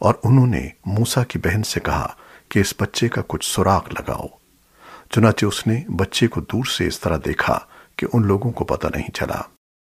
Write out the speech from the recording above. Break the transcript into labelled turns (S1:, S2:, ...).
S1: اور انہوں نے موسیٰ کی بہن سے کہا کہ اس بچے کا کچھ سراغ لگاؤ۔ چنانچہ اس نے بچے کو دور سے اس طرح دیکھا کہ ان لوگوں کو پتہ نہیں چلا۔